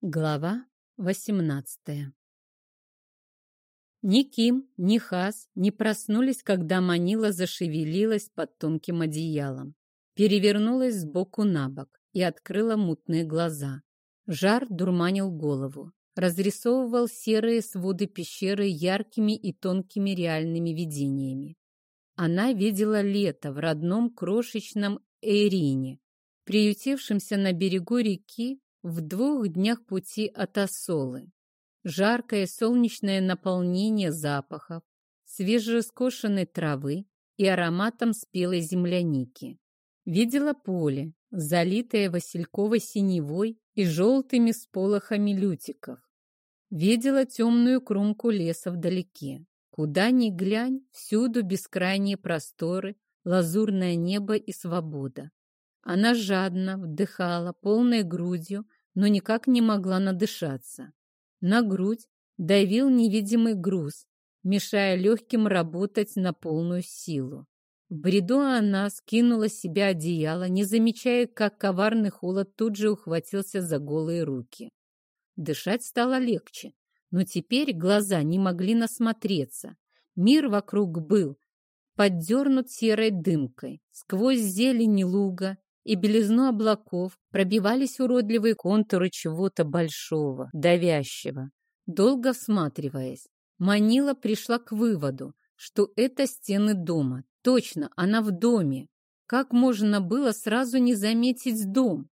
Глава восемнадцатая Ни Ким, ни Хас не проснулись, когда Манила зашевелилась под тонким одеялом, перевернулась сбоку на бок и открыла мутные глаза. Жар дурманил голову, разрисовывал серые своды пещеры яркими и тонкими реальными видениями. Она видела лето в родном крошечном Эйрине, приютившемся на берегу реки в двух днях пути от Осолы. Жаркое солнечное наполнение запахов, свежескошенной травы и ароматом спелой земляники. Видела поле, залитое васильковой синевой и желтыми сполохами лютиков. Видела темную кромку леса вдалеке. Куда ни глянь, всюду бескрайние просторы, лазурное небо и свобода. Она жадно вдыхала полной грудью, но никак не могла надышаться. На грудь давил невидимый груз, мешая легким работать на полную силу. В бреду она скинула с себя одеяло, не замечая, как коварный холод тут же ухватился за голые руки. Дышать стало легче, но теперь глаза не могли насмотреться. Мир вокруг был поддернут серой дымкой. Сквозь зелень луга и белизну облаков пробивались уродливые контуры чего-то большого, давящего. Долго всматриваясь, Манила пришла к выводу, что это стены дома. Точно, она в доме. Как можно было сразу не заметить дом?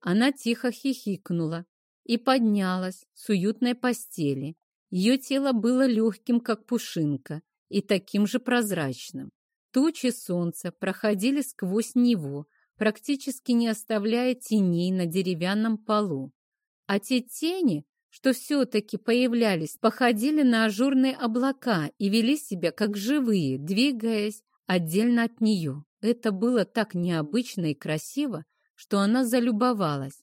Она тихо хихикнула и поднялась с уютной постели. Ее тело было легким, как пушинка, и таким же прозрачным. Тучи солнца проходили сквозь него, практически не оставляя теней на деревянном полу. А те тени, что все-таки появлялись, походили на ажурные облака и вели себя как живые, двигаясь отдельно от нее. Это было так необычно и красиво, что она залюбовалась.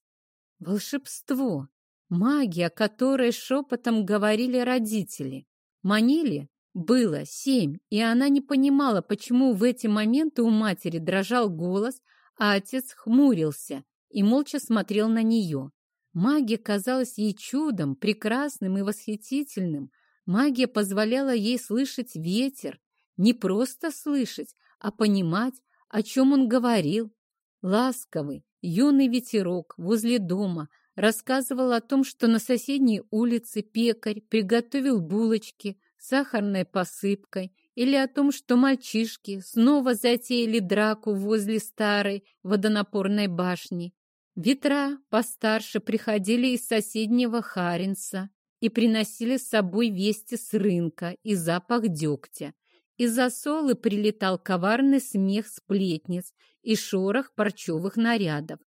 Волшебство, магия, о которой шепотом говорили родители. Манили было семь, и она не понимала, почему в эти моменты у матери дрожал голос, а отец хмурился и молча смотрел на нее. Магия казалась ей чудом, прекрасным и восхитительным. Магия позволяла ей слышать ветер, не просто слышать, а понимать, о чем он говорил. Ласковый, юный ветерок возле дома рассказывал о том, что на соседней улице пекарь приготовил булочки с сахарной посыпкой или о том, что мальчишки снова затеяли драку возле старой водонапорной башни. Ветра постарше приходили из соседнего Харинса и приносили с собой вести с рынка и запах дегтя. Из-за солы прилетал коварный смех сплетниц и шорох парчевых нарядов.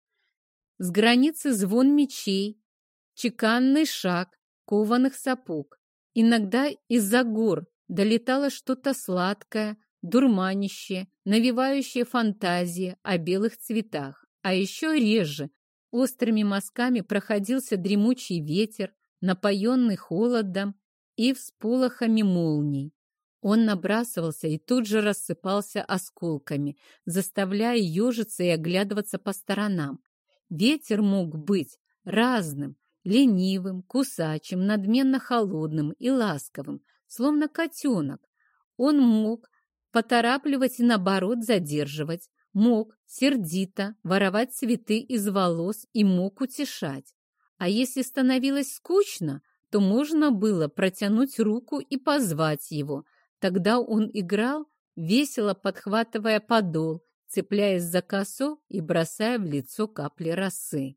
С границы звон мечей, чеканный шаг кованых сапог. Иногда из-за гор долетало что-то сладкое, дурманящее, навевающее фантазии о белых цветах. А еще реже острыми мазками проходился дремучий ветер, напоенный холодом и всполохами молний. Он набрасывался и тут же рассыпался осколками, заставляя ежиться и оглядываться по сторонам. Ветер мог быть разным, ленивым, кусачим, надменно холодным и ласковым, словно котенок. Он мог поторапливать и, наоборот, задерживать, мог сердито воровать цветы из волос и мог утешать. А если становилось скучно, то можно было протянуть руку и позвать его. Тогда он играл, весело подхватывая подол, цепляясь за косу и бросая в лицо капли росы.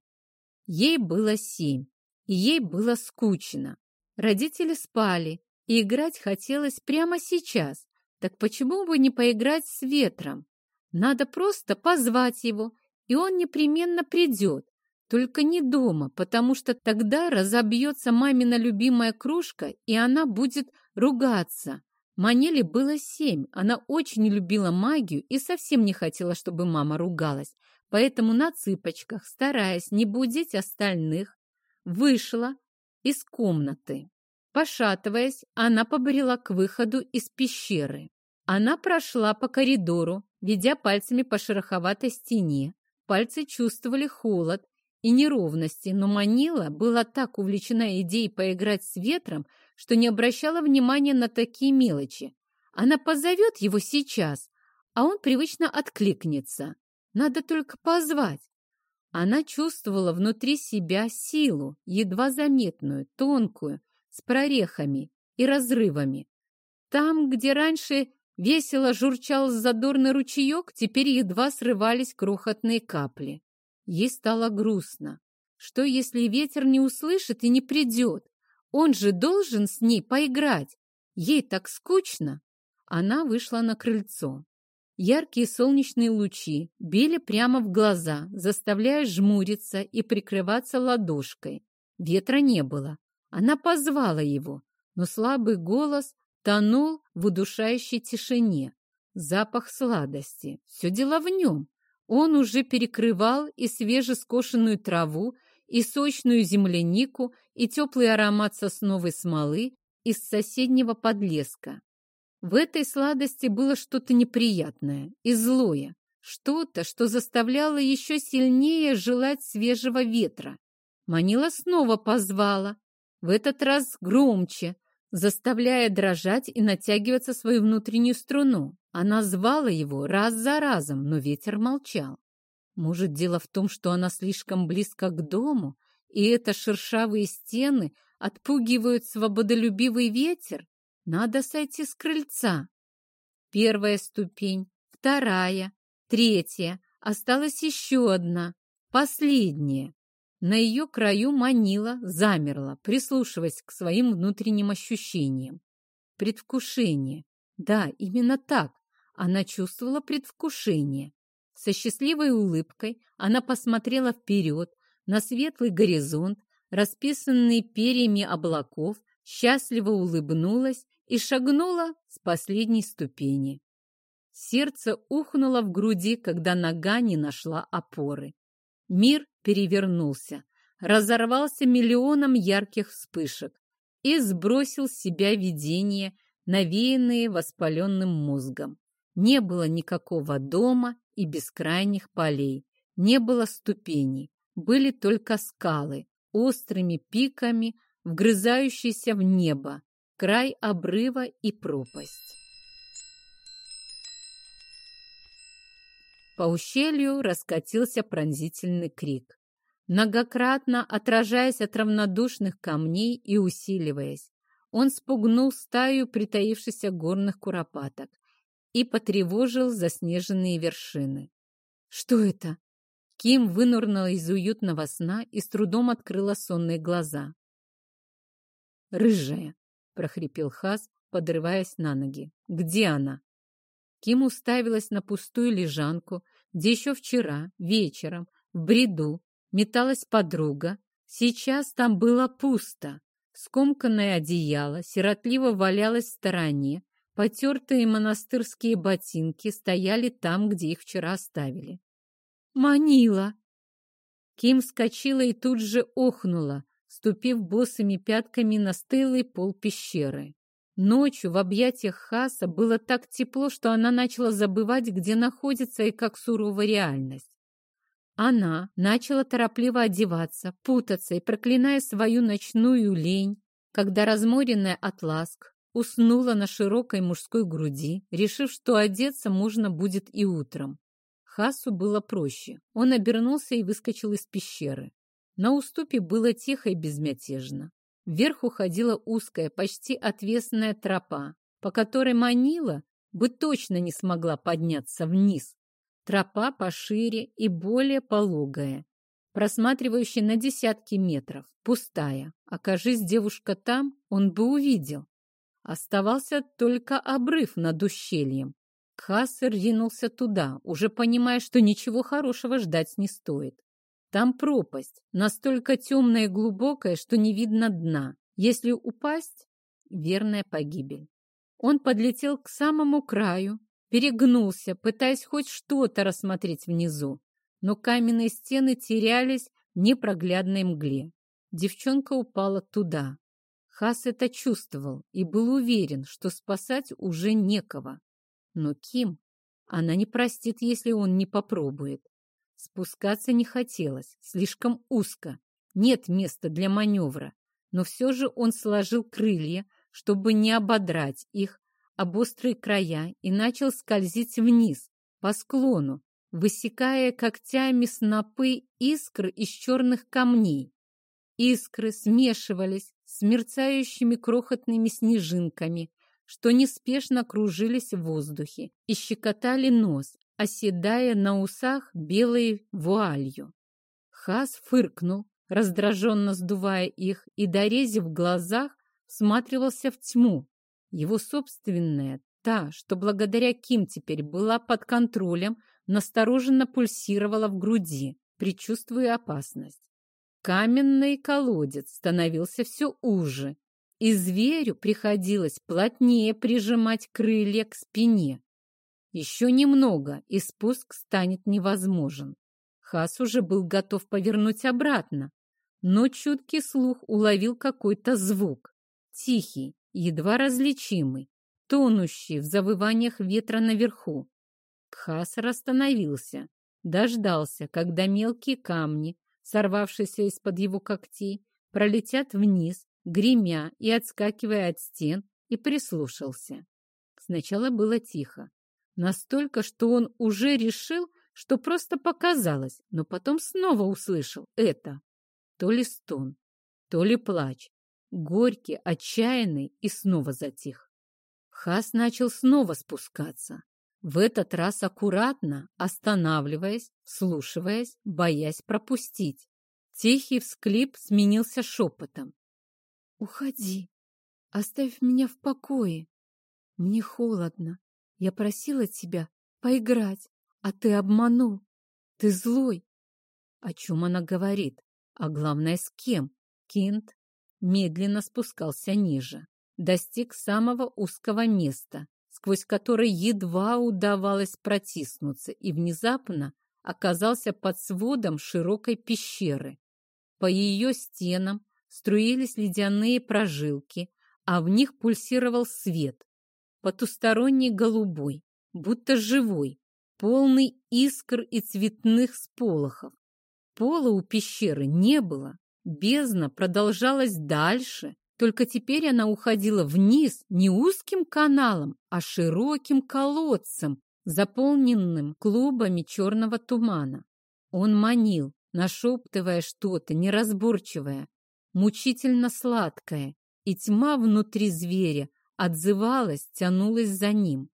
Ей было семь, и ей было скучно. Родители спали, и играть хотелось прямо сейчас. Так почему бы не поиграть с ветром? Надо просто позвать его, и он непременно придет. Только не дома, потому что тогда разобьется мамина любимая кружка, и она будет ругаться. Манеле было семь, она очень любила магию и совсем не хотела, чтобы мама ругалась. Поэтому на цыпочках, стараясь не будить остальных, вышла из комнаты. Пошатываясь, она побрела к выходу из пещеры. Она прошла по коридору, ведя пальцами по шероховатой стене. Пальцы чувствовали холод и неровности, но Манила была так увлечена идеей поиграть с ветром, что не обращала внимания на такие мелочи. Она позовет его сейчас, а он привычно откликнется. Надо только позвать. Она чувствовала внутри себя силу, едва заметную, тонкую, с прорехами и разрывами. Там, где раньше весело журчал задорный ручеек, теперь едва срывались крохотные капли. Ей стало грустно. Что, если ветер не услышит и не придет? Он же должен с ней поиграть. Ей так скучно. Она вышла на крыльцо. Яркие солнечные лучи били прямо в глаза, заставляя жмуриться и прикрываться ладошкой. Ветра не было. Она позвала его, но слабый голос тонул в удушающей тишине. Запах сладости. Все дело в нем. Он уже перекрывал и свежескошенную траву, и сочную землянику, и теплый аромат сосновой смолы из соседнего подлеска. В этой сладости было что-то неприятное и злое, что-то, что заставляло еще сильнее желать свежего ветра. Манила снова позвала, в этот раз громче, заставляя дрожать и натягиваться свою внутреннюю струну. Она звала его раз за разом, но ветер молчал. Может, дело в том, что она слишком близко к дому, и это шершавые стены отпугивают свободолюбивый ветер? Надо сойти с крыльца. Первая ступень, вторая, третья, осталась еще одна, последняя. На ее краю манила, замерла, прислушиваясь к своим внутренним ощущениям. Предвкушение. Да, именно так. Она чувствовала предвкушение. Со счастливой улыбкой она посмотрела вперед, на светлый горизонт, расписанный перьями облаков, счастливо улыбнулась и шагнула с последней ступени. Сердце ухнуло в груди, когда нога не нашла опоры. Мир перевернулся, разорвался миллионом ярких вспышек и сбросил с себя видения, навеянные воспаленным мозгом. Не было никакого дома и бескрайних полей, не было ступеней, были только скалы, острыми пиками, вгрызающиеся в небо, край обрыва и пропасть. По ущелью раскатился пронзительный крик, многократно отражаясь от равнодушных камней и усиливаясь. Он спугнул стаю притаившихся горных куропаток и потревожил заснеженные вершины. «Что это?» Ким вынурнула из уютного сна и с трудом открыла сонные глаза. «Рыжая!» — прохрипел Хас, подрываясь на ноги. «Где она?» Ким уставилась на пустую лежанку, где еще вчера, вечером, в бреду, металась подруга. Сейчас там было пусто. Скомканное одеяло сиротливо валялось в стороне, потертые монастырские ботинки стояли там, где их вчера оставили. «Манила!» Ким вскочила и тут же охнула, ступив босыми пятками на стылый пол пещеры. Ночью в объятиях Хаса было так тепло, что она начала забывать, где находится и как сурова реальность. Она начала торопливо одеваться, путаться и проклиная свою ночную лень, когда разморенная от ласк уснула на широкой мужской груди, решив, что одеться можно будет и утром. Хасу было проще. Он обернулся и выскочил из пещеры. На уступе было тихо и безмятежно. Вверх уходила узкая, почти отвесная тропа, по которой манила бы точно не смогла подняться вниз. Тропа пошире и более пологая, просматривающая на десятки метров, пустая. Окажись девушка там, он бы увидел. Оставался только обрыв над ущельем. Кассер ринулся туда, уже понимая, что ничего хорошего ждать не стоит. Там пропасть, настолько темная и глубокая, что не видно дна. Если упасть — верная погибель. Он подлетел к самому краю, перегнулся, пытаясь хоть что-то рассмотреть внизу, но каменные стены терялись в непроглядной мгле. Девчонка упала туда. Хас это чувствовал и был уверен, что спасать уже некого. Но Ким, она не простит, если он не попробует. Спускаться не хотелось, слишком узко, нет места для маневра, но все же он сложил крылья, чтобы не ободрать их об острые края и начал скользить вниз, по склону, высекая когтями снопы искр из черных камней. Искры смешивались с мерцающими крохотными снежинками, что неспешно кружились в воздухе и щекотали нос, оседая на усах белой вуалью. Хас фыркнул, раздраженно сдувая их, и, дорезив глазах, всматривался в тьму. Его собственная, та, что благодаря Ким теперь была под контролем, настороженно пульсировала в груди, предчувствуя опасность. Каменный колодец становился все уже, и зверю приходилось плотнее прижимать крылья к спине. Еще немного, и спуск станет невозможен. Хас уже был готов повернуть обратно, но чуткий слух уловил какой-то звук. Тихий, едва различимый, тонущий в завываниях ветра наверху. Кхасар остановился, дождался, когда мелкие камни, сорвавшиеся из-под его когтей, пролетят вниз, гремя и отскакивая от стен, и прислушался. Сначала было тихо. Настолько, что он уже решил, что просто показалось, но потом снова услышал это. То ли стон, то ли плач. Горький, отчаянный и снова затих. Хас начал снова спускаться. В этот раз аккуратно, останавливаясь, слушаясь, боясь пропустить. Тихий всклип сменился шепотом. «Уходи! Оставь меня в покое! Мне холодно! Я просила тебя поиграть, а ты обманул! Ты злой!» О чем она говорит? А главное, с кем? Кинт медленно спускался ниже, достиг самого узкого места, сквозь которое едва удавалось протиснуться, и внезапно оказался под сводом широкой пещеры. По ее стенам струились ледяные прожилки, а в них пульсировал свет, потусторонний голубой, будто живой, полный искр и цветных сполохов. Пола у пещеры не было, бездна продолжалась дальше, только теперь она уходила вниз не узким каналом, а широким колодцем, заполненным клубами черного тумана. Он манил, нашептывая что-то неразборчивое, мучительно сладкое, и тьма внутри зверя отзывалась, тянулась за ним.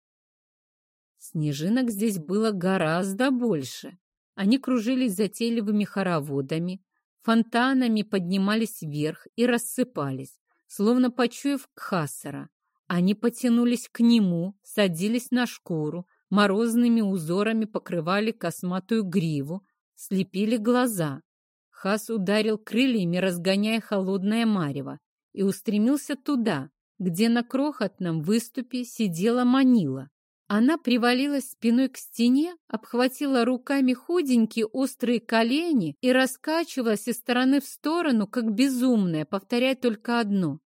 Снежинок здесь было гораздо больше. Они кружились затейливыми хороводами, фонтанами поднимались вверх и рассыпались, словно почуяв Кхасара. Они потянулись к нему, садились на шкуру, морозными узорами покрывали косматую гриву, слепили глаза. Хас ударил крыльями, разгоняя холодное марево, и устремился туда, где на крохотном выступе сидела Манила. Она привалилась спиной к стене, обхватила руками худенькие острые колени и раскачивалась из стороны в сторону, как безумная, повторяя только одно.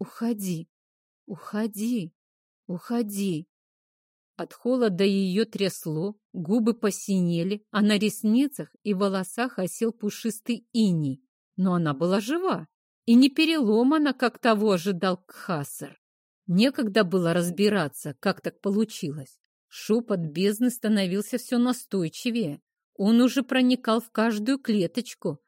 «Уходи, уходи, уходи». От холода ее трясло, губы посинели, а на ресницах и волосах осел пушистый иней. Но она была жива и не переломана, как того ожидал Кхасар. Некогда было разбираться, как так получилось. Шепот бездны становился все настойчивее. Он уже проникал в каждую клеточку,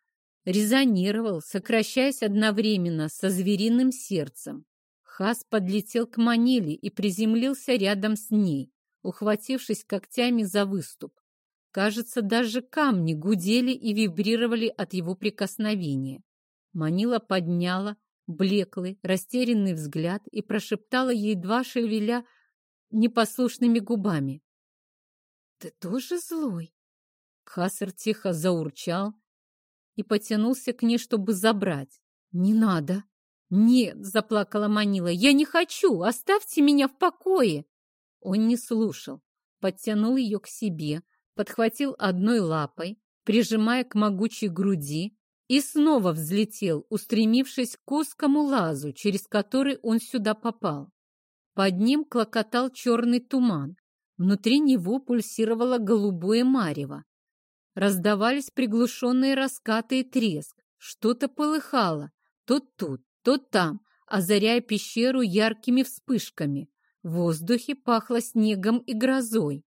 резонировал, сокращаясь одновременно со звериным сердцем. Хас подлетел к Маниле и приземлился рядом с ней, ухватившись когтями за выступ. Кажется, даже камни гудели и вибрировали от его прикосновения. Манила подняла блеклый, растерянный взгляд и прошептала ей два шевеля непослушными губами. «Ты тоже злой?» Хасар тихо заурчал и потянулся к ней, чтобы забрать. «Не надо!» «Нет!» — заплакала Манила. «Я не хочу! Оставьте меня в покое!» Он не слушал, подтянул ее к себе, подхватил одной лапой, прижимая к могучей груди, и снова взлетел, устремившись к узкому лазу, через который он сюда попал. Под ним клокотал черный туман. Внутри него пульсировало голубое марево. раздавались приглушенные раскаты и треск. Что-то полыхало, то тут, то там, озаряя пещеру яркими вспышками. В воздухе пахло снегом и грозой.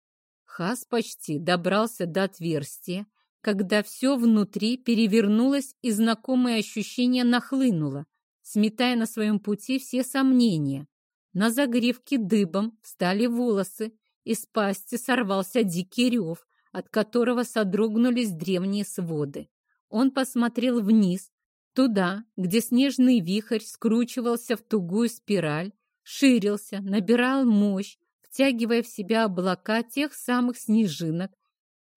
Хас почти добрался до отверстия, когда все внутри перевернулось и знакомое ощущение нахлынуло, сметая на своем пути все сомнения. На загривке дыбом встали волосы, из пасти сорвался дикий рев, от которого содрогнулись древние своды. Он посмотрел вниз, туда, где снежный вихрь скручивался в тугую спираль, ширился, набирал мощь, втягивая в себя облака тех самых снежинок,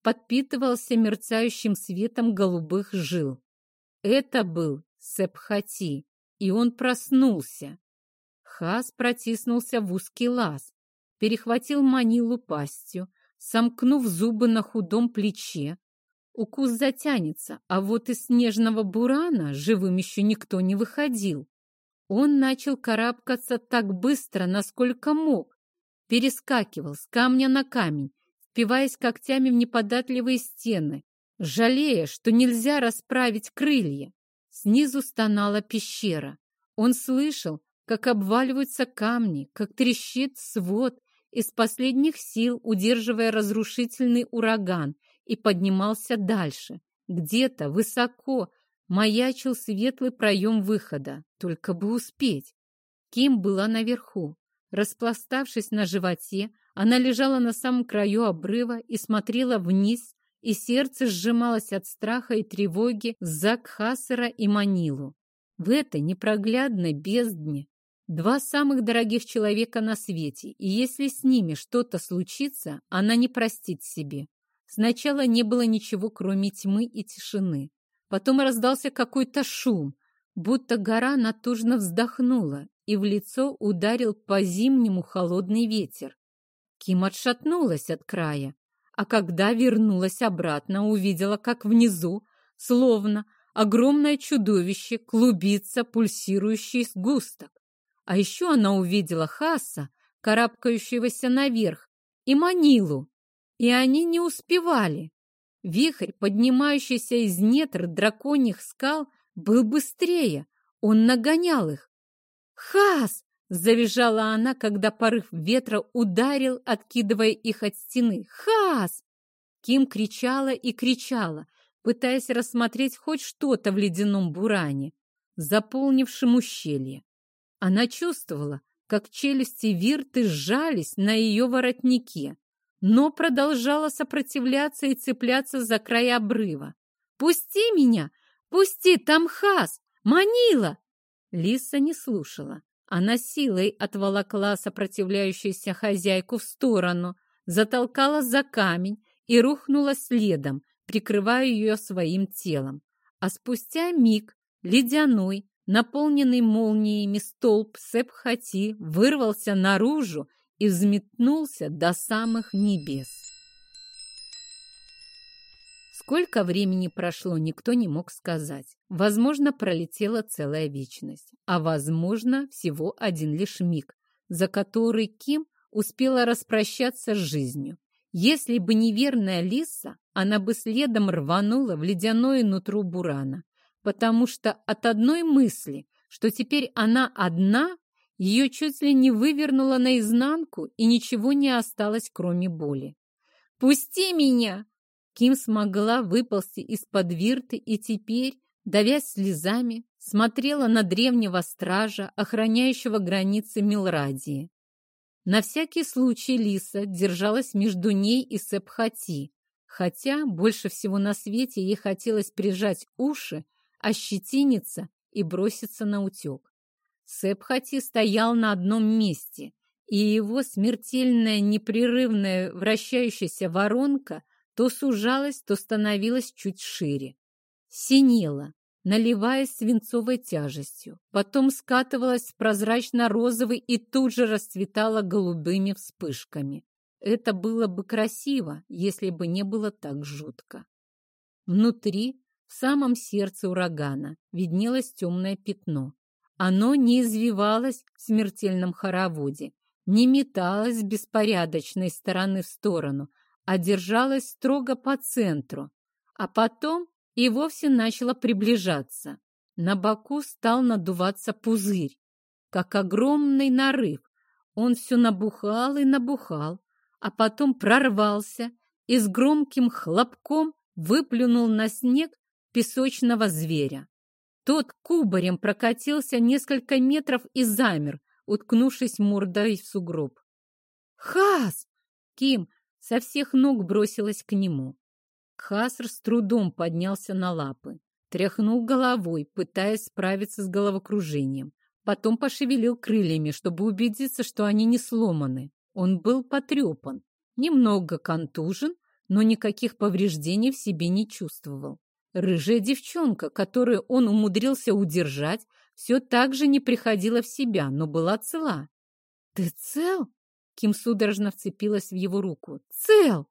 подпитывался мерцающим светом голубых жил. Это был Сепхати, и он проснулся. Хас протиснулся в узкий лаз, перехватил манилу пастью, сомкнув зубы на худом плече. Укус затянется, а вот из снежного бурана живым еще никто не выходил. Он начал карабкаться так быстро, насколько мог, перескакивал с камня на камень, впиваясь когтями в неподатливые стены, жалея, что нельзя расправить крылья. Снизу стонала пещера. Он слышал, как обваливаются камни, как трещит свод, из последних сил удерживая разрушительный ураган, и поднимался дальше. Где-то высоко маячил светлый проем выхода, только бы успеть. Ким была наверху. Распластавшись на животе, она лежала на самом краю обрыва и смотрела вниз, и сердце сжималось от страха и тревоги за Кхасера и Манилу. В этой непроглядной бездне два самых дорогих человека на свете, и если с ними что-то случится, она не простит себе. Сначала не было ничего, кроме тьмы и тишины. Потом раздался какой-то шум, будто гора натужно вздохнула, и в лицо ударил по-зимнему холодный ветер. Ким отшатнулась от края, а когда вернулась обратно, увидела, как внизу, словно огромное чудовище, клубится пульсирующий сгусток. А еще она увидела Хаса, карабкающегося наверх, и Манилу, и они не успевали. Вихрь, поднимающийся из недр драконьих скал, был быстрее, он нагонял их. «Хас!» Завизжала она, когда порыв ветра ударил, откидывая их от стены. «Хас!» Ким кричала и кричала, пытаясь рассмотреть хоть что-то в ледяном буране, заполнившем ущелье. Она чувствовала, как челюсти Вирты сжались на ее воротнике, но продолжала сопротивляться и цепляться за край обрыва. «Пусти меня! Пусти, там Хас! Манила!» Лиса не слушала. Она силой отволокла сопротивляющуюся хозяйку в сторону, затолкала за камень и рухнула следом, прикрывая ее своим телом. А спустя миг ледяной, наполненный молниями столб Сепхати вырвался наружу и взметнулся до самых небес. Сколько времени прошло, никто не мог сказать. Возможно, пролетела целая вечность, а возможно, всего один лишь миг, за который Ким успела распрощаться с жизнью. Если бы неверная Лиса, она бы следом рванула в ледяное нутро Бурана, потому что от одной мысли, что теперь она одна, ее чуть ли не вывернуло наизнанку, и ничего не осталось, кроме боли. «Пусти меня!» Ким смогла выползти из-под вирты и теперь, давясь слезами, смотрела на древнего стража, охраняющего границы Милрадии. На всякий случай Лиса держалась между ней и Сепхати, хотя больше всего на свете ей хотелось прижать уши, ощетиниться и броситься на утек. Сепхати стоял на одном месте, и его смертельная непрерывная вращающаяся воронка то сужалась, то становилась чуть шире. Синела, наливаясь свинцовой тяжестью, потом скатывалась в прозрачно-розовый и тут же расцветала голубыми вспышками. Это было бы красиво, если бы не было так жутко. Внутри, в самом сердце урагана, виднелось темное пятно. Оно не извивалось в смертельном хороводе, не металось беспорядочной стороны в сторону, а держалась строго по центру. а потом и вовсе начало приближаться. На боку стал надуваться пузырь, как огромный нарыв. Он все набухал и набухал, а потом прорвался и с громким хлопком выплюнул на снег песочного зверя. Тот кубарем прокатился несколько метров и замер, уткнувшись мордой в сугроб. «Хас!» Ким со всех ног бросилась к нему. Хаср с трудом поднялся на лапы, тряхнул головой, пытаясь справиться с головокружением. Потом пошевелил крыльями, чтобы убедиться, что они не сломаны. Он был потрепан, немного контужен, но никаких повреждений в себе не чувствовал. Рыжая девчонка, которую он умудрился удержать, все так же не приходила в себя, но была цела. «Ты цел?» Ким судорожно вцепилась в его руку. «Цел!»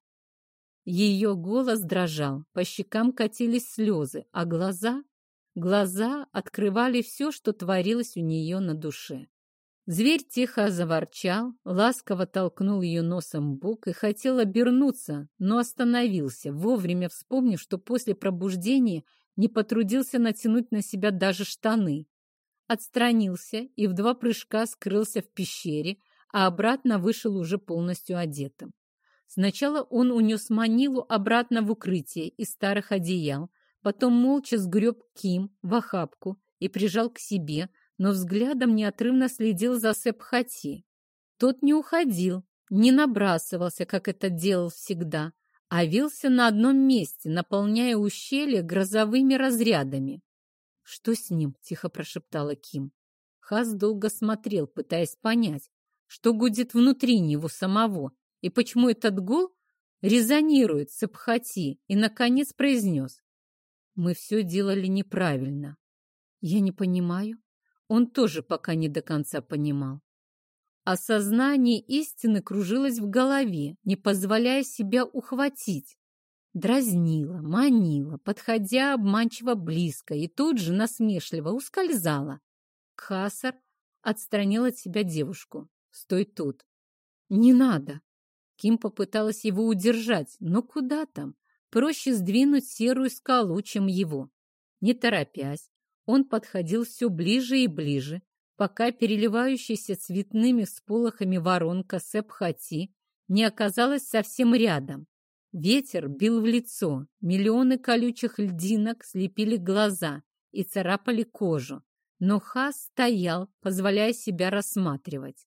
Ее голос дрожал, по щекам катились слезы, а глаза... Глаза открывали все, что творилось у нее на душе. Зверь тихо заворчал, ласково толкнул ее носом в бок и хотел обернуться, но остановился, вовремя вспомнив, что после пробуждения не потрудился натянуть на себя даже штаны. Отстранился и в два прыжка скрылся в пещере, а обратно вышел уже полностью одетым. Сначала он унес Манилу обратно в укрытие из старых одеял, потом молча сгреб Ким в охапку и прижал к себе, но взглядом неотрывно следил за Сепхати. Тот не уходил, не набрасывался, как это делал всегда, а вился на одном месте, наполняя ущелье грозовыми разрядами. «Что с ним?» — тихо прошептала Ким. Хас долго смотрел, пытаясь понять, что гудит внутри него самого, и почему этот гул резонирует с Эпхати, и, наконец, произнес. «Мы все делали неправильно». «Я не понимаю», он тоже пока не до конца понимал. Осознание истины кружилось в голове, не позволяя себя ухватить. Дразнила, манила, подходя обманчиво близко и тут же насмешливо ускользала. Кхасар отстранил от себя девушку. «Стой тут!» «Не надо!» Ким попыталась его удержать, но куда там? Проще сдвинуть серую скалу, чем его. Не торопясь, он подходил все ближе и ближе, пока переливающаяся цветными всполохами воронка Сепхати не оказалась совсем рядом. Ветер бил в лицо, миллионы колючих льдинок слепили глаза и царапали кожу, но Хас стоял, позволяя себя рассматривать.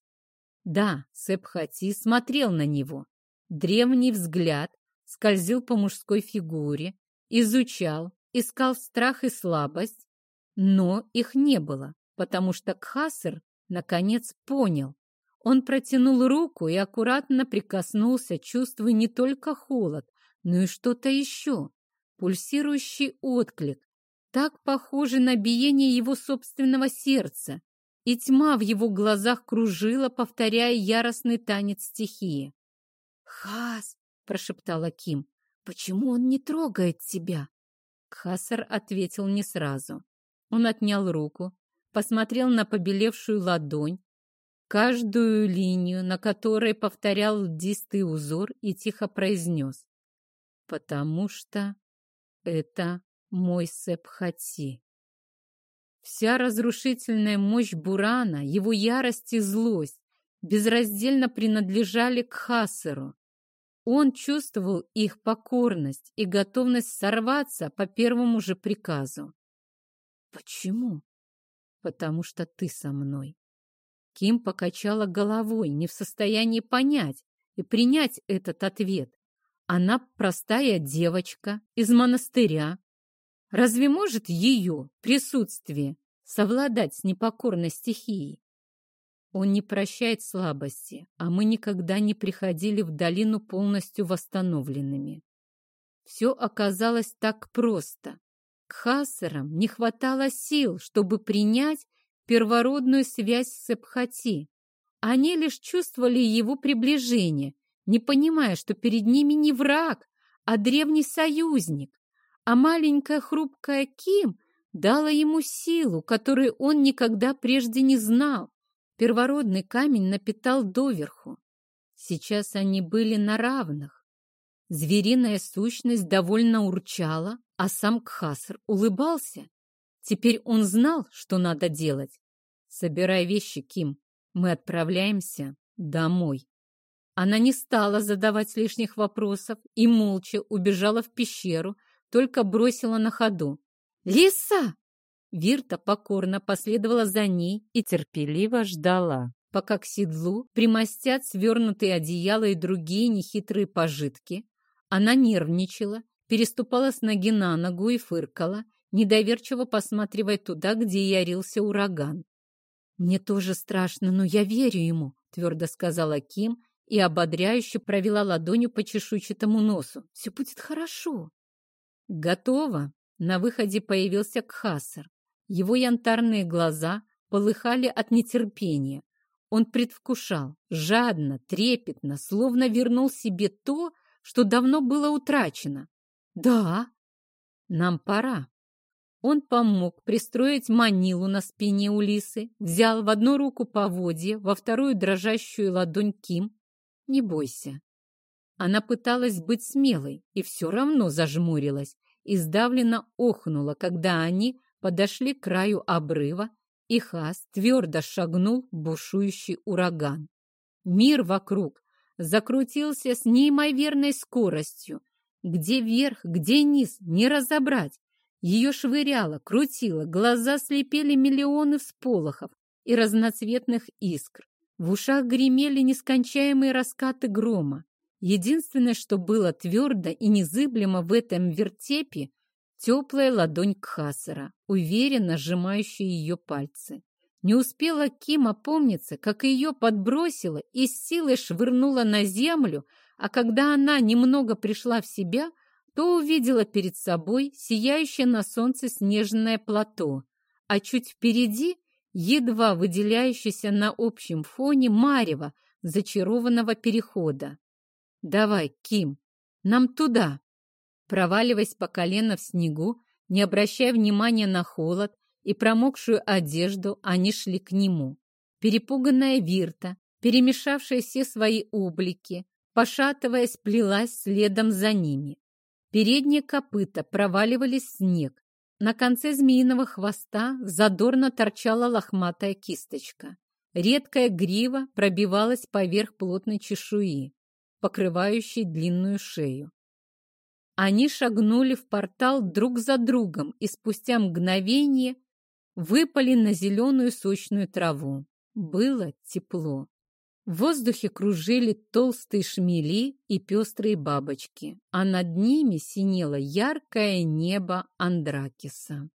Да, Сепхати смотрел на него. Древний взгляд скользил по мужской фигуре, изучал, искал страх и слабость, но их не было, потому что Кхасер наконец понял. Он протянул руку и аккуратно прикоснулся, чувствуя не только холод, но и что-то еще. Пульсирующий отклик, так похожий на биение его собственного сердца. И тьма в его глазах кружила, повторяя яростный танец стихии. «Хас!» — прошептала Ким. «Почему он не трогает тебя?» Кхасар ответил не сразу. Он отнял руку, посмотрел на побелевшую ладонь, каждую линию, на которой повторял льдистый узор и тихо произнес. «Потому что это мой Сепхати». Вся разрушительная мощь Бурана, его ярость и злость безраздельно принадлежали к Хасеру. Он чувствовал их покорность и готовность сорваться по первому же приказу. Почему? Потому что ты со мной. Ким покачала головой, не в состоянии понять и принять этот ответ. Она простая девочка из монастыря. Разве может ее присутствие совладать с непокорной стихией? Он не прощает слабости, а мы никогда не приходили в долину полностью восстановленными. Все оказалось так просто. Хасарам не хватало сил, чтобы принять первородную связь с Эпхати. Они лишь чувствовали его приближение, не понимая, что перед ними не враг, а древний союзник. А маленькая хрупкая Ким дала ему силу, которую он никогда прежде не знал. Первородный камень напитал доверху. Сейчас они были на равных. Звериная сущность довольно урчала, а сам Кхаср улыбался. Теперь он знал, что надо делать. «Собирай вещи, Ким. Мы отправляемся домой». Она не стала задавать лишних вопросов и молча убежала в пещеру, только бросила на ходу. «Лиса!» Вирта покорно последовала за ней и терпеливо ждала, пока к седлу примостят свернутые одеяла и другие нехитрые пожитки. Она нервничала, переступала с ноги на ногу и фыркала, недоверчиво посматривая туда, где ярился ураган. «Мне тоже страшно, но я верю ему», — твердо сказала Ким и ободряюще провела ладонью по чешуйчатому носу. «Все будет хорошо». «Готово!» На выходе появился Кхасар. Его янтарные глаза полыхали от нетерпения. Он предвкушал, жадно, трепетно, словно вернул себе то, что давно было утрачено. «Да, нам пора». Он помог пристроить манилу на спине Улисы, взял в одну руку поводье, во вторую дрожащую ладонь Ким. «Не бойся». Она пыталась быть смелой и все равно зажмурилась и сдавленно охнула, когда они подошли к краю обрыва, и Хас твердо шагнул в бушующий ураган. Мир вокруг закрутился с неимоверной скоростью. Где верх, где низ, не разобрать. Ее швыряло, крутило, глаза слепели миллионы всполохов и разноцветных искр. В ушах гремели нескончаемые раскаты грома. Единственное, что было твердо и незыблемо в этом вертепе, теплая ладонь Кхасара, уверенно сжимающая ее пальцы. Не успела Ким опомниться, как ее подбросило и с силой швырнула на землю, а когда она немного пришла в себя – то увидела перед собой сияющее на солнце снежное плато, а чуть впереди едва выделяющийся на общем фоне марево зачарованного перехода. «Давай, Ким, нам туда!» Проваливаясь по колено в снегу, не обращая внимания на холод и промокшую одежду, они шли к нему. Перепуганная Вирта, перемешавшая все свои облики, пошатываясь, плелась следом за ними. Передние копыта проваливались в снег. На конце змеиного хвоста задорно торчала лохматая кисточка. Редкая грива пробивалась поверх плотной чешуи, покрывающей длинную шею. Они шагнули в портал друг за другом и спустя мгновение выпали на зеленую сочную траву. Было тепло. В воздухе кружили толстые шмели и пестрые бабочки, а над ними синело яркое небо Андракиса.